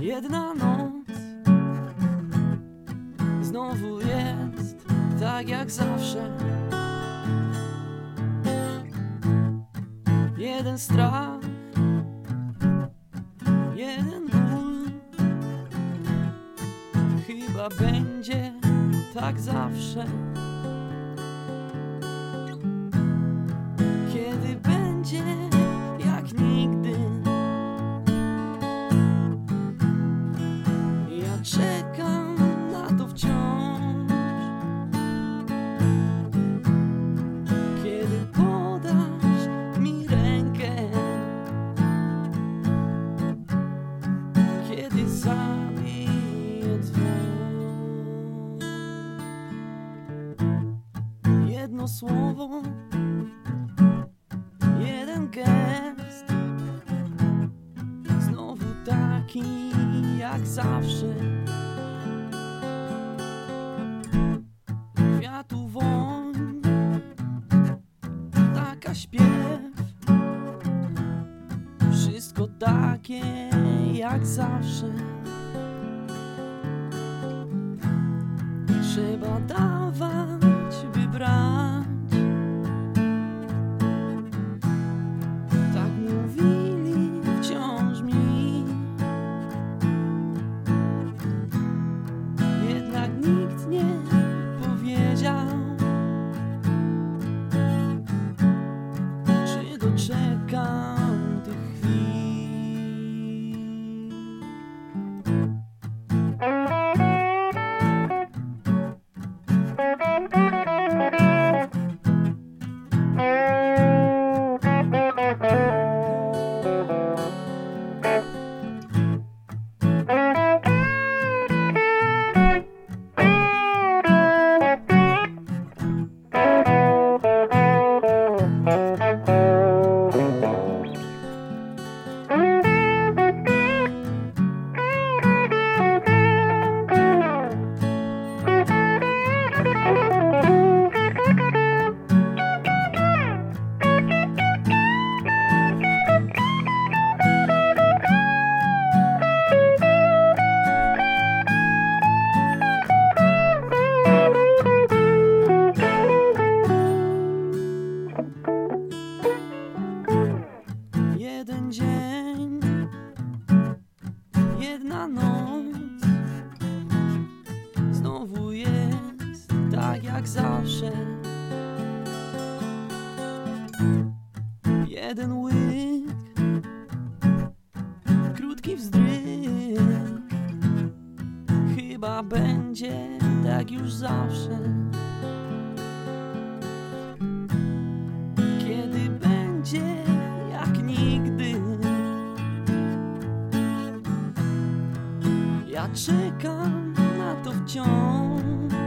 jedna noc, znowu jest tak jak zawsze. Jeden strach, jeden ból, chyba będzie tak zawsze. Jeden gest. Znowu taki jak zawsze. Kwiatu woń. Taka śpiew. Wszystko takie jak zawsze. Trzeba dawać, zawsze. Jeden łyk, krótki wzdryk, chyba będzie tak już zawsze. Kiedy będzie jak nigdy Ja czekam na to wciąż